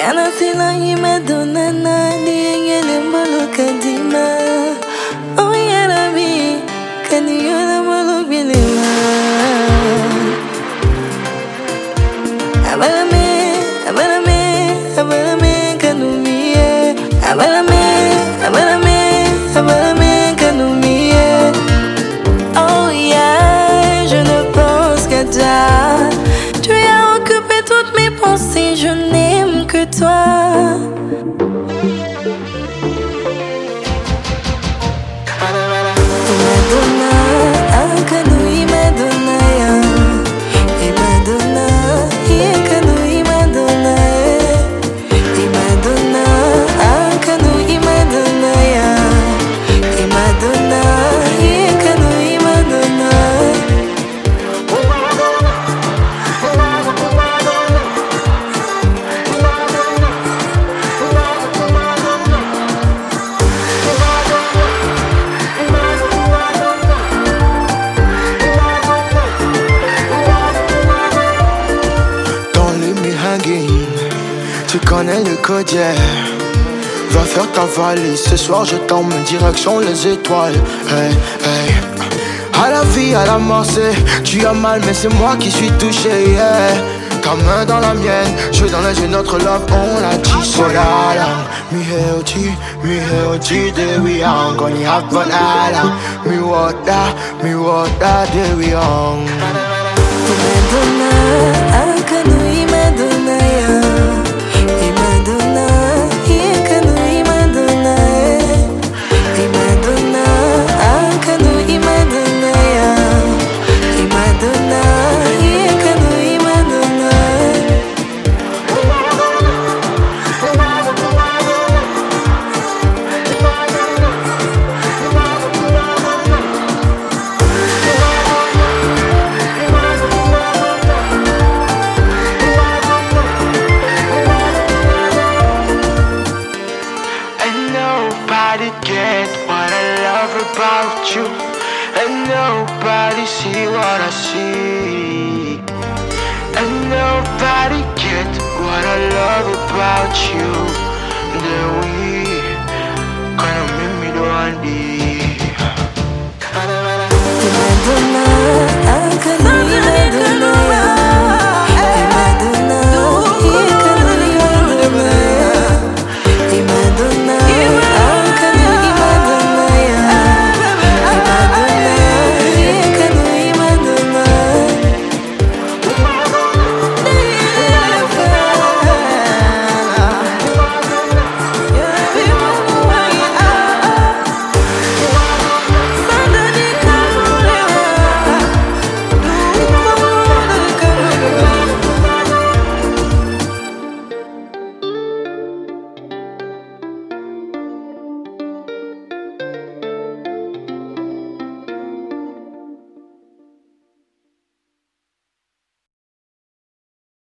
Kana sila yimadona na Diengele mbolo kadima. Oh yarabi Kani yola mbolo bilima Abalame, abalame, abalame kanumie Abalame, tu connais le code, yeah. Va faire ta valise, ce soir je t'emmène direction les étoiles. Hey, hey. À la vie, à la mort, tu as mal, mais c'est moi qui suis touché, yeah. Ta main dans la mienne, je dans les yeux, notre love, on l'a dit. Mi de de about you. And nobody see what I see. And nobody get what I love about you. Then